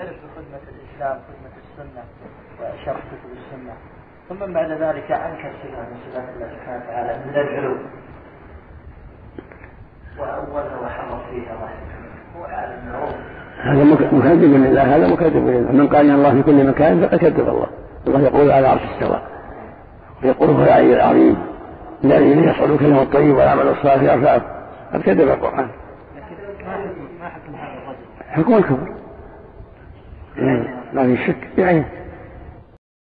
عرف بخدمة الإسلام خدمة السنة وشرح كتب السنة. ثم بعد ذلك أنكر صفة من صفات الله سبحانه وتعالى من العلو. وأولها وحرف فيها هو عالم هذا مكذب لله هذا مكذب لله من قال إن الله في كل مكان فقد كذب الله. الله يقول على عرش استوى ويقول هو العلي العظيم. الذي يصعد كلمة الطيب والعمل الصالح يرفعه قد كذب القرآن. حكم الكفر. ما في شك بعينه